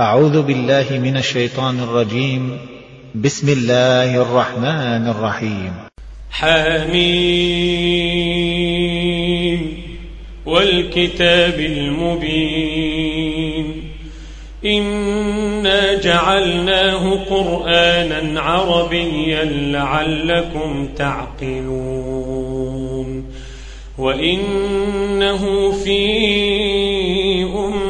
أعوذ بالله من الشيطان الرجيم. بسم الله الرحمن الرحيم. حميم. والكتاب المبين. إنا جعلناه قرآنا عربيا لعلكم تعقلون. وإنه في أم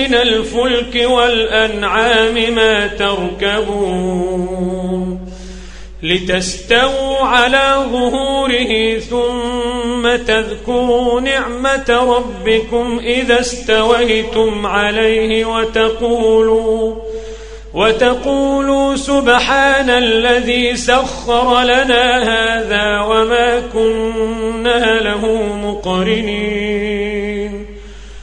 من الفلك والأنعام ما تركبون لتستووا على ظهوره ثم تذكروا نعمة ربكم إذا استويتم عليه وتقولوا وتقولوا سبحان الذي سخر لنا هذا وما كنا له مقرنين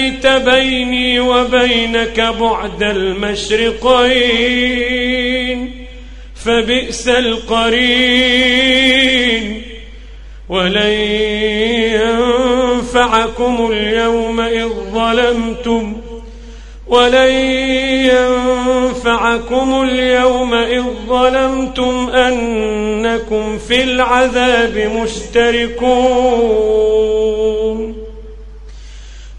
ليت بيني وبينك بعد المشرقين فبئس القرين. ولن ينفعكم اليوم إذ ظلمتم ولن ينفعكم اليوم إذ ظلمتم أنكم في العذاب مشتركون.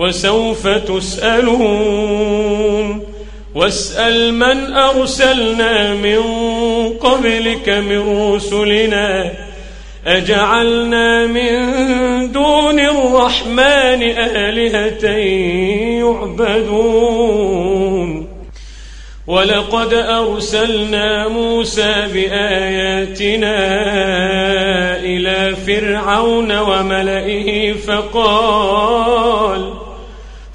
وسوف تسألون. واسأل من أرسلنا من قبلك من رسلنا. أجعلنا من دون الرحمن آلهة يعبدون. ولقد أرسلنا موسى بآياتنا إلى فرعون وملئه فقال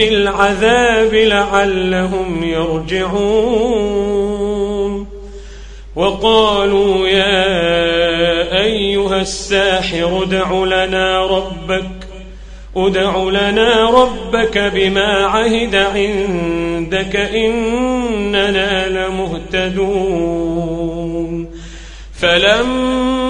بالعذاب لعلهم يرجعون. وقالوا يا أيها الساحر ادع لنا ربك ادع لنا ربك بما عهد عندك إننا لمهتدون. فلما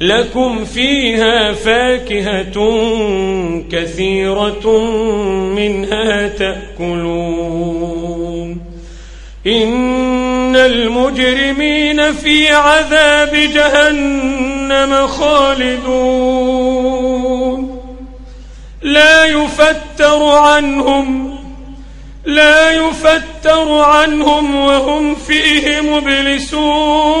لكم فيها فاكهة كثيرة منها تأكلون. إن المجرمين في عذاب جهنم خالدون. لا يفتر عنهم لا يفتر عنهم وهم فيه مبلسون.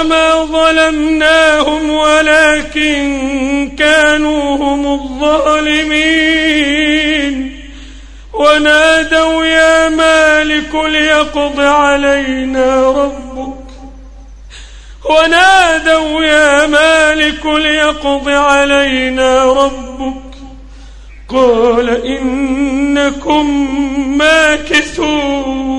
وما ظلمناهم ولكن كانوا هم الظالمين. ونادوا يا مالك ليقض علينا ربك. ونادوا يا مالك ليقض علينا ربك. قال إنكم ماكثون.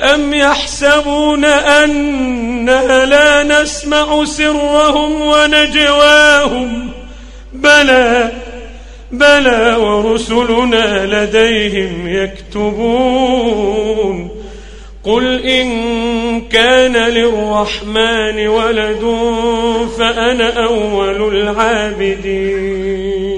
أم يحسبون أننا لا نسمع سرهم ونجواهم؟ بلى بلى ورسلنا لديهم يكتبون. قل إن كان للرحمن ولد فأنا أول العابدين.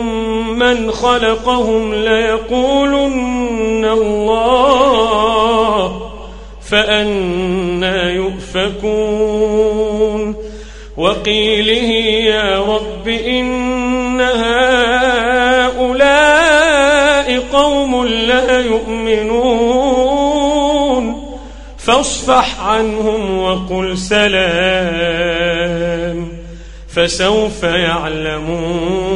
من خلقهم ليقولن الله فأنا يؤفكون وقيله يا رب إن هؤلاء قوم لا يؤمنون فاصفح عنهم وقل سلام فسوف يعلمون